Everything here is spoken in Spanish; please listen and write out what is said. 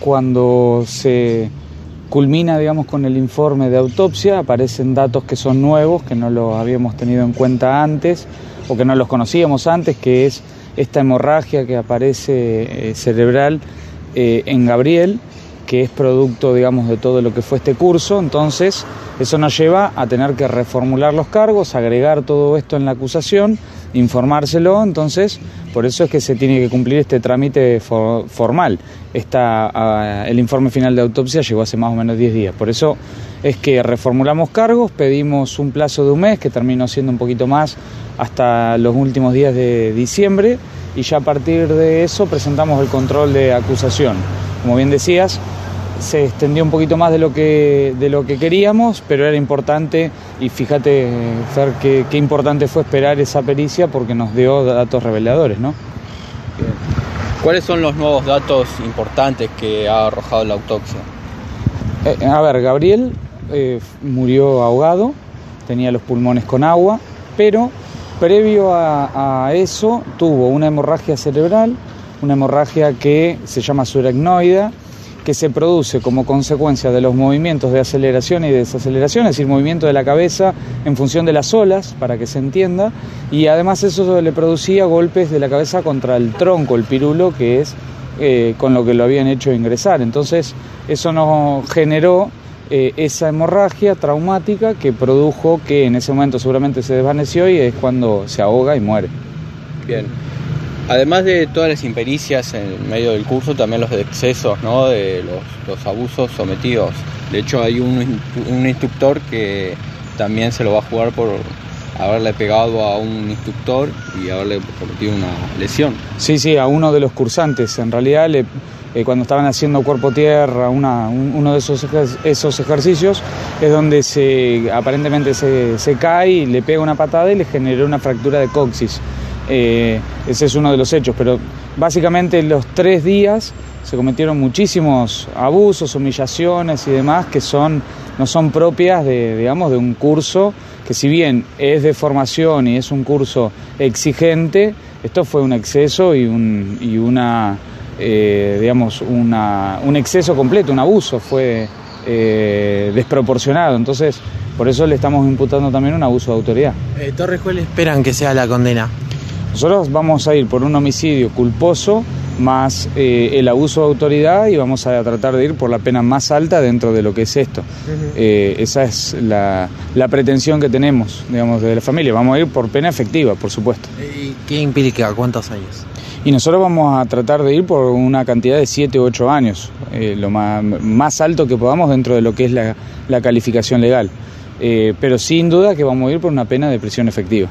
cuando se culmina, digamos, con el informe de autopsia, aparecen datos que son nuevos, que no los habíamos tenido en cuenta antes o que no los conocíamos antes, que es esta hemorragia que aparece eh, cerebral eh, en Gabriel, que es producto, digamos, de todo lo que fue este curso. Entonces, eso nos lleva a tener que reformular los cargos, agregar todo esto en la acusación, informárselo. Entonces, por eso es que se tiene que cumplir este trámite formal. Esta, el informe final de autopsia llegó hace más o menos 10 días. Por eso es que reformulamos cargos, pedimos un plazo de un mes, que terminó siendo un poquito más hasta los últimos días de diciembre, y ya a partir de eso presentamos el control de acusación. Como bien decías, se extendió un poquito más de lo que, de lo que queríamos, pero era importante, y fíjate, Fer, qué, qué importante fue esperar esa pericia porque nos dio datos reveladores, ¿no? ¿Cuáles son los nuevos datos importantes que ha arrojado la autopsia? Eh, a ver, Gabriel eh, murió ahogado, tenía los pulmones con agua, pero previo a, a eso tuvo una hemorragia cerebral, una hemorragia que se llama suracnoida, que se produce como consecuencia de los movimientos de aceleración y desaceleración, es decir, movimiento de la cabeza en función de las olas, para que se entienda, y además eso le producía golpes de la cabeza contra el tronco, el pirulo, que es eh, con lo que lo habían hecho ingresar. Entonces, eso nos generó eh, esa hemorragia traumática que produjo que en ese momento seguramente se desvaneció y es cuando se ahoga y muere. Bien. Además de todas las impericias en medio del curso, también los excesos, ¿no? de los, abusos sometidos. De hecho, hay un, instructor que también se lo va a jugar por haberle pegado a un instructor y haberle cometido una lesión. Sí, sí, a uno de los cursantes. En realidad, eh, cuando estaban haciendo cuerpo tierra, una, uno de esos, esos ejercicios, es donde aparentemente se, se cae le pega una patada y le generó una fractura de coxis. Eh, ese es uno de los hechos, pero básicamente en los tres días se cometieron muchísimos abusos, humillaciones y demás que son, no son propias de, digamos, de un curso que si bien es de formación y es un curso exigente, esto fue un exceso y, un, y una, eh, digamos, una, un exceso completo, un abuso, fue eh, desproporcionado. Entonces, por eso le estamos imputando también un abuso de autoridad. Torres, ¿cuál esperan que sea la condena? Nosotros vamos a ir por un homicidio culposo más eh, el abuso de autoridad y vamos a tratar de ir por la pena más alta dentro de lo que es esto. Eh, esa es la, pretensión que tenemos, digamos, de la familia. Vamos a ir por pena efectiva, por supuesto. ¿Y qué implica? ¿Cuántos años? Y nosotros vamos a tratar de ir por una cantidad de 7 u 8 años, eh, lo más, alto que podamos dentro de lo que es la, calificación legal. pero sin duda que vamos a ir por una pena de prisión efectiva.